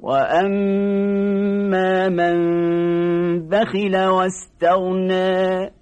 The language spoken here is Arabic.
وأما من بخل واستغنى